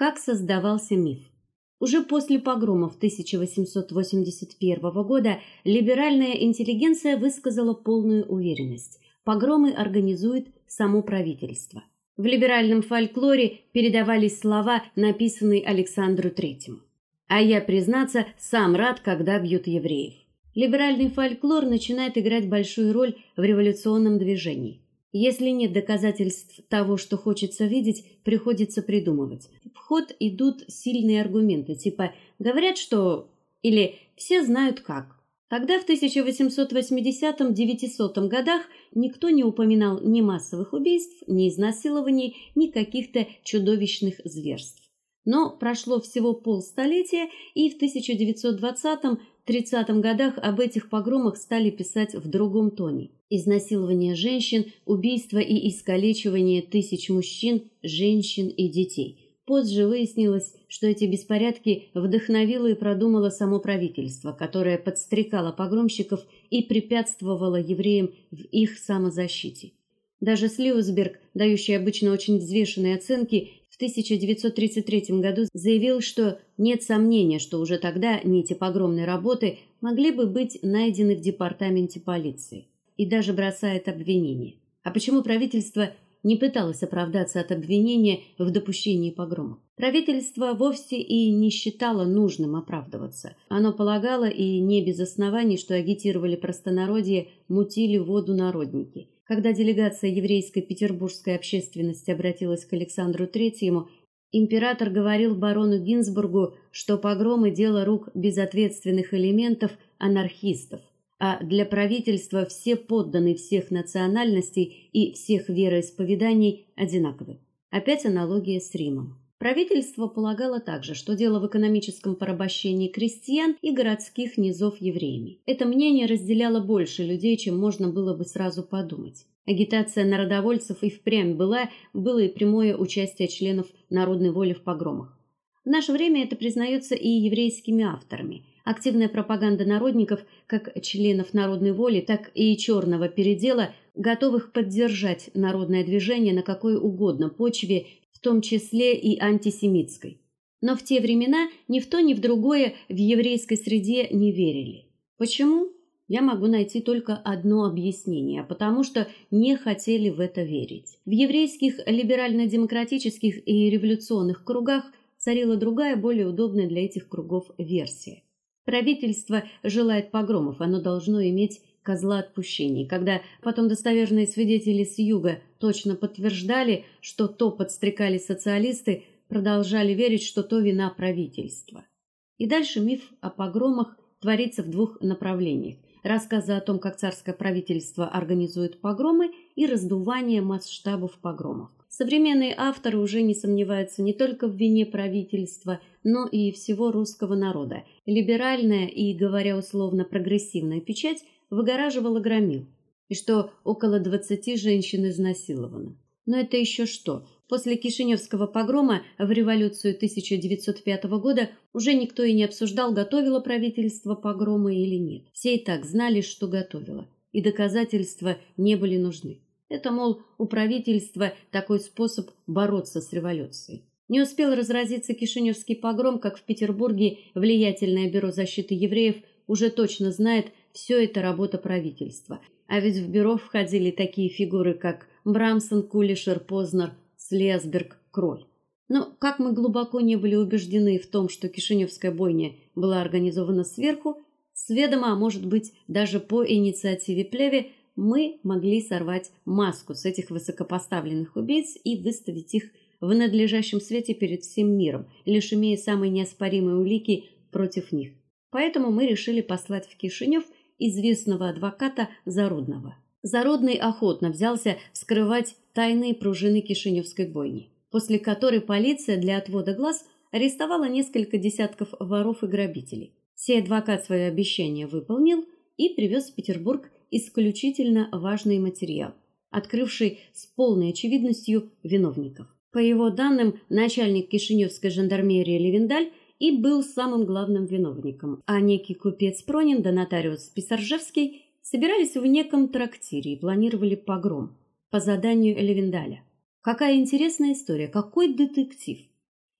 Как создавался миф? Уже после погромов 1881 года либеральная интеллигенция высказала полную уверенность: погромы организует само правительство. В либеральном фольклоре передавались слова, написанные Александру III. А я, признаться, сам рад, когда бьют евреев. Либеральный фольклор начинает играть большую роль в революционном движении. Если нет доказательств того, что хочется видеть, приходится придумывать. В ход идут сильные аргументы, типа говорят, что или все знают как. Тогда в 1880-900 годах никто не упоминал ни массовых убийств, ни изнасилований, ни каких-то чудовищных зверств. Но прошло всего полстолетия, и в 1920 30 годах об этих погромах стали писать в другом тоне. Изнасилование женщин, убийство и искалечивание тысяч мужчин, женщин и детей. Позже выяснилось, что эти беспорядки вдохновило и продумало само правительство, которое подстрекало погромщиков и препятствовало евреям в их самозащите. Даже Слиусберг, дающий обычно очень взвешенные оценки, 1933 году заявил, что нет сомнения, что уже тогда нити погромной работы могли бы быть найдены в департаменте полиции, и даже бросает обвинение. А почему правительство не пыталось оправдаться от обвинения в допущении погромов? Правительство вовсе и не считало нужным оправдываться. Оно полагало и не без оснований, что агитировали простонародье, мутили воду народники – когда делегация еврейской петербургской общественности обратилась к Александру III, император говорил барону Гинзбургу, что погромы дело рук безответственных элементов анархистов, а для правительства все подданные всех национальностей и всех вероисповеданий одинаковы. Опять аналогия с Римом. Правительство полагало также, что дело в экономическом порабощении крестьян и городских низов евреями. Это мнение разделяло больше людей, чем можно было бы сразу подумать. Агитация народовольцев и впрямь была, было и прямое участие членов народной воли в погромах. В наше время это признается и еврейскими авторами. Активная пропаганда народников, как членов народной воли, так и черного передела, готовых поддержать народное движение на какой угодно почве в том числе и антисемитской. Но в те времена ни в то, ни в другое в еврейской среде не верили. Почему? Я могу найти только одно объяснение, потому что не хотели в это верить. В еврейских либерально-демократических и революционных кругах царила другая, более удобная для этих кругов версия. Правительство желает погромов, оно должно иметь козла отпущения. Когда потом достоверные свидетели с юга точно подтверждали, что то подстрекали социалисты, продолжали верить, что то вина правительства. И дальше миф о погромах творится в двух направлениях: рассказы о том, как царское правительство организует погромы, и раздувание масштабов погромов. Современные авторы уже не сомневаются не только в вине правительства, но и всего русского народа. Либеральная и, говоря условно, прогрессивная печать выгораживала громил, и что около двадцати женщин изнасиловано. Но это еще что? После Кишиневского погрома в революцию 1905 года уже никто и не обсуждал, готовило правительство погромы или нет. Все и так знали, что готовило, и доказательства не были нужны. Это, мол, у правительства такой способ бороться с революцией. Не успел разразиться Кишиневский погром, как в Петербурге влиятельное бюро защиты евреев уже точно знает, все это работа правительства. А ведь в бюро входили такие фигуры, как Брамсон, Кулишер, Познер, Слесберг, Кроль. Но как мы глубоко не были убеждены в том, что Кишиневская бойня была организована сверху, сведомо, а может быть, даже по инициативе Плеве, мы могли сорвать маску с этих высокопоставленных убийц и выставить их в надлежащем свете перед всем миром, лишь имея самые неоспоримые улики против них. Поэтому мы решили послать в Кишинев известного адвоката Зарудного. Зарудный охотно взялся скрывать тайные пружины Кишиневской бойни, после которой полиция для отвода глаз арестовала несколько десятков воров и грабителей. Сей адвокат свое обещание выполнил и привез в Петербург исключительно важный материал, открывший с полной очевидностью виновников. По его данным, начальник Кишиневской жандармерии Левендаль и был самым главным виновником, а некий купец Пронин да нотариус Писаржевский собирались в неком трактире и планировали погром по заданию Левендаля. Какая интересная история, какой детектив.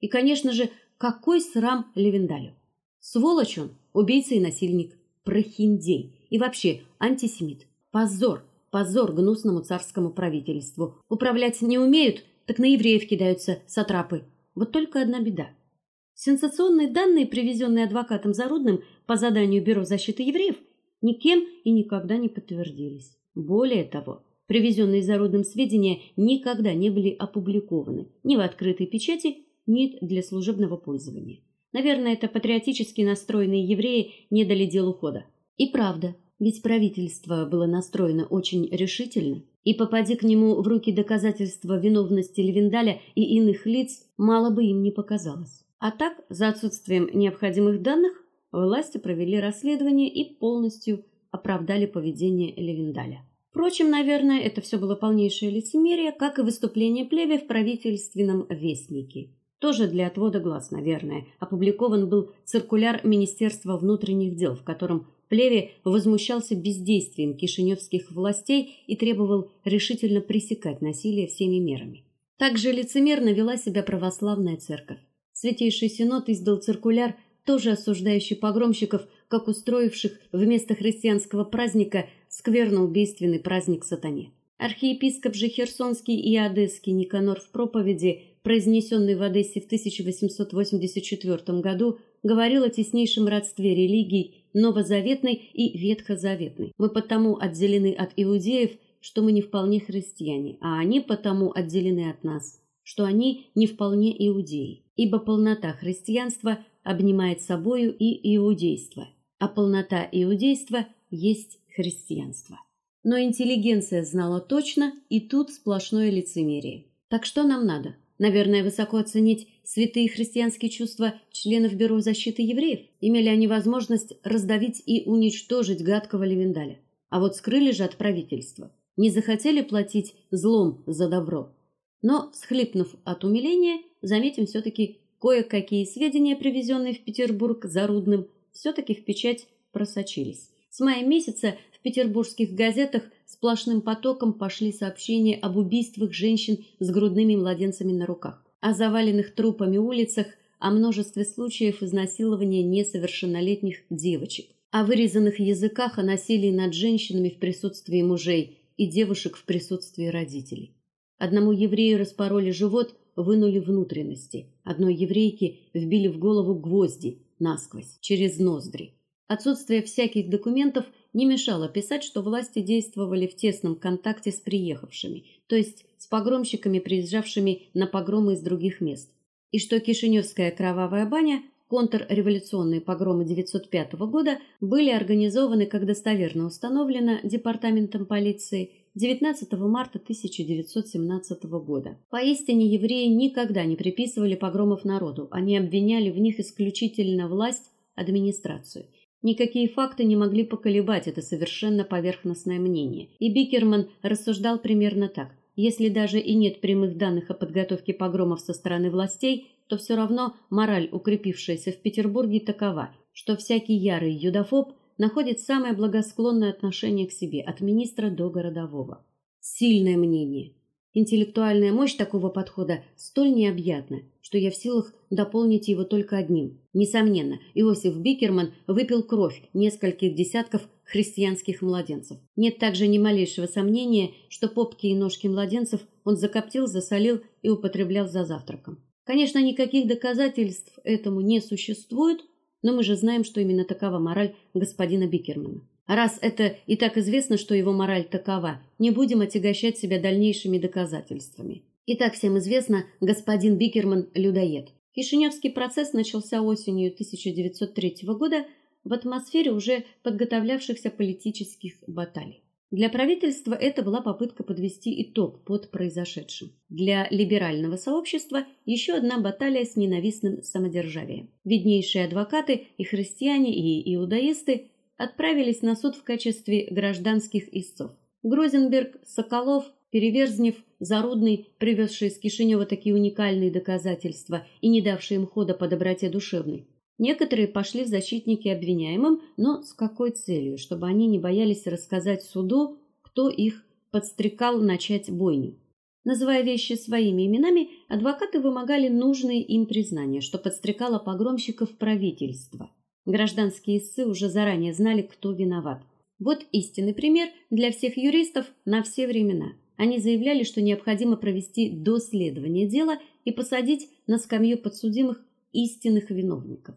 И, конечно же, какой срам Левендалю. Сволочь он, убийца и насильник, прохиндей и вообще антисемит. Позор, позор гнусному царскому правительству. Управлять не умеют, так на евреев кидаются сатрапы. Вот только одна беда. Сенсационные данные, привезенные адвокатом Зарудным по заданию Бюро защиты евреев, никем и никогда не подтвердились. Более того, привезенные Зарудным сведения никогда не были опубликованы ни в открытой печати, ни для служебного пользования. Наверное, это патриотически настроенные евреи не дали делу хода. И правда, ведь правительство было настроено очень решительно, и попади к нему в руки доказательства виновности Левиндаля и иных лиц, мало бы им не показалось. А так, за отсутствием необходимых данных, власти провели расследование и полностью оправдали поведение Левиндаля. Впрочем, наверное, это все было полнейшее лицемерие, как и выступление Плеве в правительственном вестнике. Тоже для отвода глаз, наверное. Опубликован был циркуляр Министерства внутренних дел, в котором Плеве возмущался бездействием кишиневских властей и требовал решительно пресекать насилие всеми мерами. Также лицемерно вела себя православная церковь. Святейший Синод издал циркуляр, тоже осуждающий погромщиков, как устроивших вместо христианского праздника скверно-убийственный праздник сатане. Архиепископ же Херсонский и Одесский Никанор в проповеди произнесенный в Одессе в 1884 году, говорил о теснейшем родстве религий новозаветной и ветхозаветной. Мы потому отделены от иудеев, что мы не вполне христиане, а они потому отделены от нас, что они не вполне иудеи. Ибо полнота христианства обнимает собою и иудейство, а полнота иудейства есть христианство. Но интеллигенция знала точно, и тут сплошное лицемерие. Так что нам надо? Наверное, высоко оценить святые христианские чувства членов Бюро защиты евреев. Имели они возможность раздавить и уничтожить гадкого Левендаля. А вот скрыли же от правительства. Не захотели платить злом за добро. Но, всхлипнув от умиления, заметим все таки кое-какие сведения, привезенные в Петербург за Рудным, все таки в печать просочились. С мая месяца в петербургских газетах сплошным потоком пошли сообщения об убийствах женщин с грудными младенцами на руках, о заваленных трупами улицах, о множестве случаев изнасилования несовершеннолетних девочек, о вырезанных языках, о насилии над женщинами в присутствии мужей и девушек в присутствии родителей. Одному еврею распороли живот, вынули внутренности. Одной еврейке вбили в голову гвозди насквозь через ноздри. Отсутствие всяких документов не мешало писать, что власти действовали в тесном контакте с приехавшими, то есть с погромщиками, приезжавшими на погромы из других мест, и что Кишиневская кровавая баня, контрреволюционные погромы 905 года были организованы, как достоверно установлено департаментом полиции 19 марта 1917 года. Поистине евреи никогда не приписывали погромов народу, они обвиняли в них исключительно власть, администрацию. Никакие факты не могли поколебать это совершенно поверхностное мнение. И Бикерман рассуждал примерно так: если даже и нет прямых данных о подготовке погромов со стороны властей, то все равно мораль, укрепившаяся в Петербурге, такова, что всякий ярый юдофоб находит самое благосклонное отношение к себе от министра до городового. Сильное мнение. Интеллектуальная мощь такого подхода столь необъятна, что я в силах дополнить его только одним. Несомненно, Иосиф Бикерман выпил кровь нескольких десятков христианских младенцев. Нет также ни малейшего сомнения, что попки и ножки младенцев он закоптил, засолил и употреблял за завтраком. Конечно, никаких доказательств этому не существует, но мы же знаем, что именно такова мораль господина Бикермана. Раз это и так известно, что его мораль такова, не будем отягощать себя дальнейшими доказательствами. И так всем известно, господин Бикерман людоед. Кишиневский процесс начался осенью 1903 года в атмосфере уже подготовлявшихся политических баталий. Для правительства это была попытка подвести итог под произошедшим. Для либерального сообщества еще одна баталия с ненавистным самодержавием. Виднейшие адвокаты и христиане, и иудаисты отправились на суд в качестве гражданских истцов. Грозенберг, Соколов, Переверзнев, Зарудный, привезшие из Кишинева такие уникальные доказательства и не давшие им хода по доброте душевной. Некоторые пошли в защитники обвиняемым, но с какой целью? Чтобы они не боялись рассказать суду, кто их подстрекал начать бойню. Называя вещи своими именами, адвокаты вымогали нужные им признания, что подстрекало погромщиков правительства. Гражданские истцы уже заранее знали, кто виноват. Вот истинный пример для всех юристов на все времена. Они заявляли, что необходимо провести доследование дела и посадить на скамью подсудимых истинных виновников.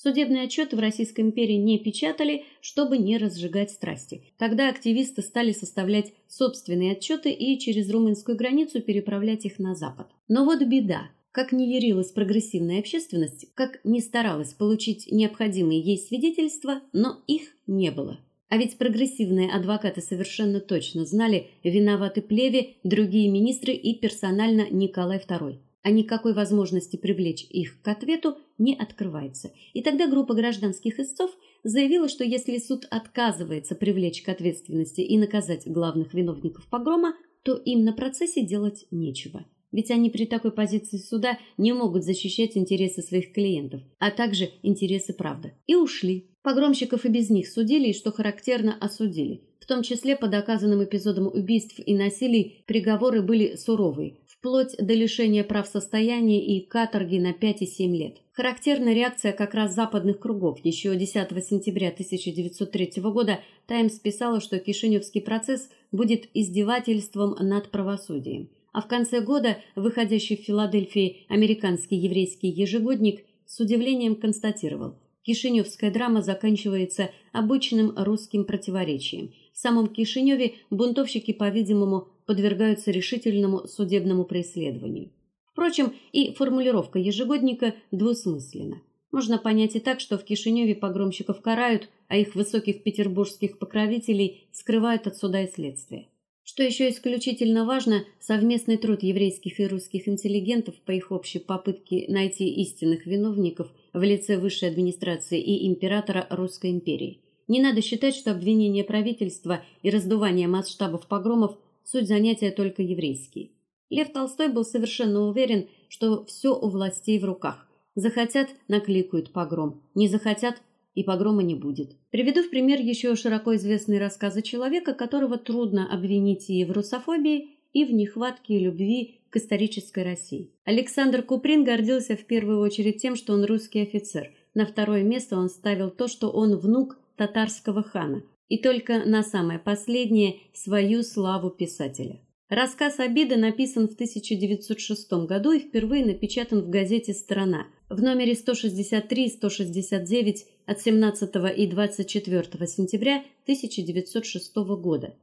Судебные отчеты в Российской империи не печатали, чтобы не разжигать страсти. Тогда активисты стали составлять собственные отчеты и через румынскую границу переправлять их на запад. Но вот беда. Как ни ярилась прогрессивная общественность, как ни старалась получить необходимые ей свидетельства, но их не было. А ведь прогрессивные адвокаты совершенно точно знали, виноваты Плеве, другие министры и персонально Николай II. А никакой возможности привлечь их к ответу не открывается. И тогда группа гражданских истцов заявила, что если суд отказывается привлечь к ответственности и наказать главных виновников погрома, то им на процессе делать нечего. Ведь они при такой позиции суда не могут защищать интересы своих клиентов, а также интересы правды. И ушли. Погромщиков и без них судили, и что характерно, осудили. В том числе по доказанным эпизодам убийств и насилий приговоры были суровые, вплоть до лишения прав состояния и каторги на 5 и 7 лет. Характерная реакция как раз западных кругов. Еще 10 сентября 1903 года Таймс писала, что Кишиневский процесс будет издевательством над правосудием. А в конце года выходящий в Филадельфии американский еврейский ежегодник с удивлением констатировал: Кишиневская драма заканчивается обычным русским противоречием. В самом Кишиневе бунтовщики, по-видимому, подвергаются решительному судебному преследованию. Впрочем, и формулировка ежегодника двусмысленна. Можно понять и так, что в Кишиневе погромщиков карают, а их высоких петербургских покровителей скрывают от суда и следствия. Что еще исключительно важно, совместный труд еврейских и русских интеллигентов по их общей попытке найти истинных виновников в лице высшей администрации и императора Русской империи. Не надо считать, что обвинение правительства и раздувание масштабов погромов суть занятия только еврейские. Лев Толстой был совершенно уверен, что все у властей в руках. Захотят накликают погром, не захотят и погрома не будет. Приведу в пример еще широко известный рассказ человека, которого трудно обвинить и в русофобии, и в нехватке любви к исторической России. Александр Куприн гордился в первую очередь тем, что он русский офицер. На второе место он ставил то, что он внук татарского хана, и только на самое последнее свою славу писателя. Рассказ Обида написан в 1906 году и впервые напечатан в газете Страна в номере 163 и 169 от 17 и 24 сентября 1906 года.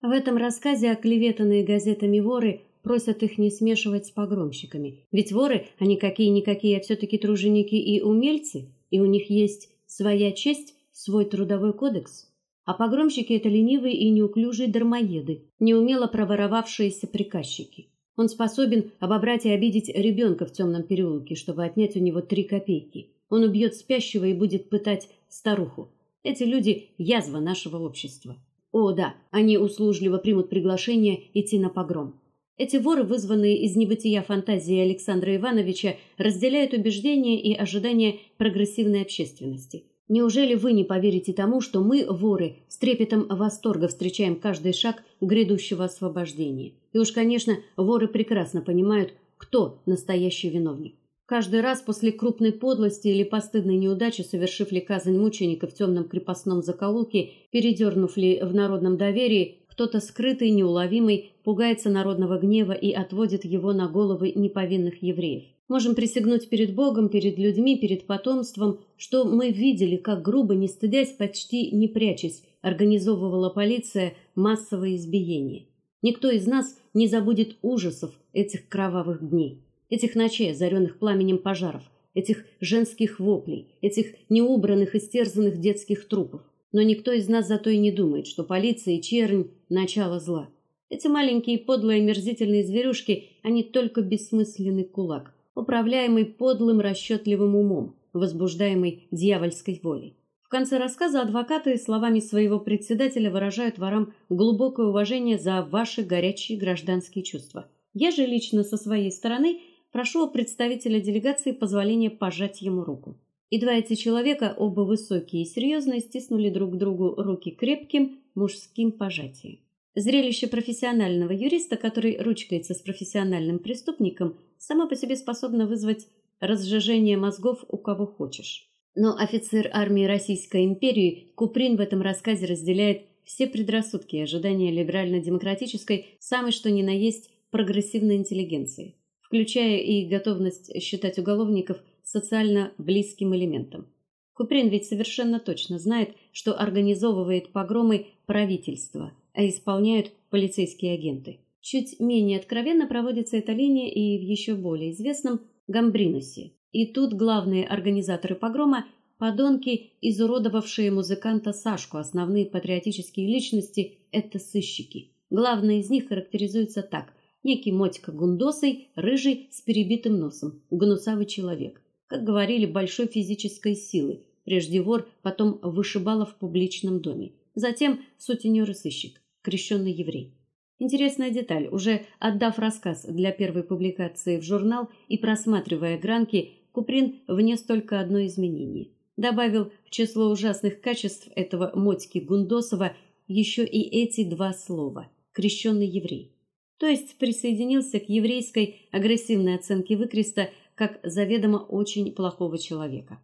В этом рассказе оклеветанные газетами воры просят их не смешивать с погромщиками. Ведь воры, они какие-никакие, а все таки труженики и умельцы, и у них есть своя честь, свой трудовой кодекс. А погромщики это ленивые и неуклюжие дармоеды, неумело проворовавшиеся приказчики. Он способен обобрать и обидеть ребенка в темном переулке, чтобы отнять у него три копейки. Он убьет спящего и будет пытать старуху. Эти люди язва нашего общества. О, да, они услужливо примут приглашение идти на погром. Эти воры, вызванные из небытия фантазии Александра Ивановича, разделяют убеждения и ожидания прогрессивной общественности. Неужели вы не поверите тому, что мы, воры, с трепетом восторга встречаем каждый шаг грядущего освобождения? И уж, конечно, воры прекрасно понимают, кто настоящий виновник. Каждый раз после крупной подлости или постыдной неудачи, совершив ли казнь мученика в темном крепостном закоулке, передернув ли в народном доверии, кто-то скрытый, неуловимый пугается народного гнева и отводит его на головы неповинных евреев. Можем присягнуть перед Богом, перед людьми, перед потомством, что мы видели, как грубо, не стыдясь, почти не прячась, организовывала полиция массовые избиения. Никто из нас не забудет ужасов этих кровавых дней, этих ночей, озаренных пламенем пожаров, этих женских воплей, этих неубранных, истерзанных детских трупов. Но никто из нас зато и не думает, что полиция и чернь начало зла. Эти маленькие подлые мерзительные зверюшки, они только бессмысленный кулак управляемый подлым расчетливым умом, возбуждаемый дьявольской волей. В конце рассказа адвокаты словами своего председателя выражают ворам глубокое уважение за ваши горячие гражданские чувства. Я же лично со своей стороны прошу у представителя делегации позволения пожать ему руку. И два эти человека, оба высокие и серьезные, стиснули друг другу руки крепким мужским пожатием. Зрелище профессионального юриста, который ручкается с профессиональным преступником, само по себе способно вызвать разжижение мозгов у кого хочешь. Но офицер армии Российской империи Куприн в этом рассказе разделяет все предрассудки и ожидания либерально-демократической, самой что ни на есть прогрессивной интеллигенции, включая и готовность считать уголовников социально близким элементом. Куприн ведь совершенно точно знает, что организовывает погромы правительство, а исполняют полицейские агенты. Чуть менее откровенно проводится эта линия и в еще более известном Гамбринусе. И тут главные организаторы погрома подонки, изуродовавшие музыканта Сашку, основные патриотические личности это сыщики. Главный из них характеризуется так: некий Мотька Гундосый, рыжий с перебитым носом, гнусавый человек. Как говорили, большой физической силы, прежде вор, потом вышибала в публичном доме. Затем сутенер и сыщик, крещенный еврей. Интересная деталь. Уже отдав рассказ для первой публикации в журнал и просматривая гранки, Куприн внес только одно изменение. Добавил в число ужасных качеств этого Мотьки Гундосова еще и эти два слова: крещенный еврей. То есть присоединился к еврейской агрессивной оценке Выкреста как заведомо очень плохого человека.